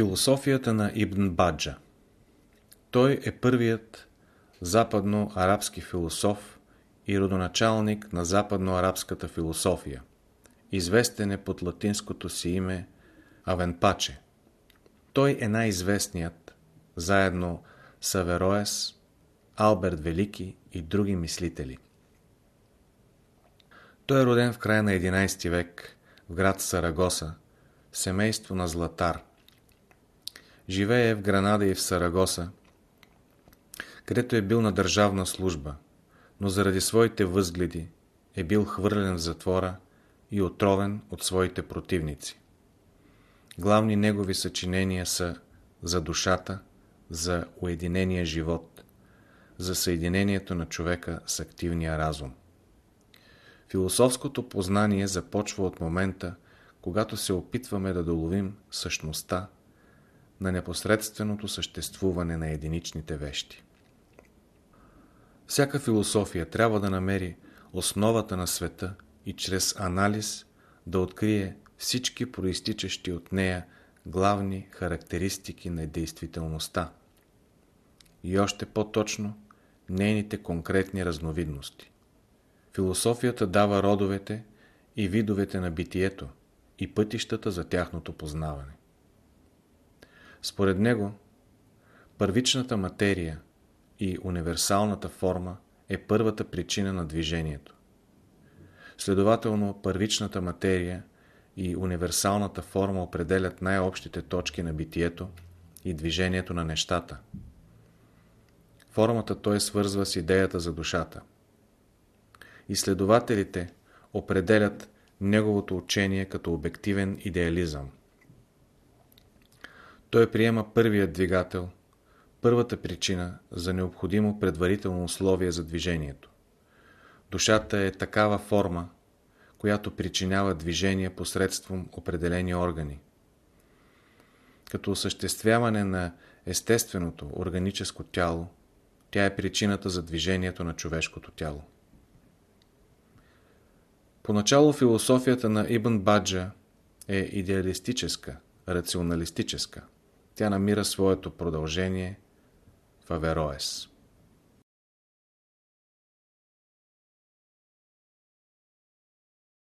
Философията на Ибн Баджа Той е първият западно-арабски философ и родоначалник на западно-арабската философия. Известен е под латинското си име Авенпаче. Той е най-известният, заедно с Авероес, Алберт Велики и други мислители. Той е роден в края на 11 век в град Сарагоса, семейство на Златар. Живее в Гранада и в Сарагоса, където е бил на държавна служба, но заради своите възгледи е бил хвърлен в затвора и отровен от своите противници. Главни негови съчинения са за душата, за уединения живот, за съединението на човека с активния разум. Философското познание започва от момента, когато се опитваме да доловим същността на непосредственото съществуване на единичните вещи. Всяка философия трябва да намери основата на света и чрез анализ да открие всички проистичащи от нея главни характеристики на действителността и още по-точно нейните конкретни разновидности. Философията дава родовете и видовете на битието и пътищата за тяхното познаване. Според него, първичната материя и универсалната форма е първата причина на движението. Следователно, първичната материя и универсалната форма определят най-общите точки на битието и движението на нещата. Формата той свързва с идеята за душата. Изследователите определят неговото учение като обективен идеализъм. Той приема първият двигател, първата причина за необходимо предварително условие за движението. Душата е такава форма, която причинява движение посредством определени органи. Като осъществяване на естественото органическо тяло, тя е причината за движението на човешкото тяло. Поначало философията на Ибн Баджа е идеалистическа, рационалистическа. Тя намира своето продължение в Авероес.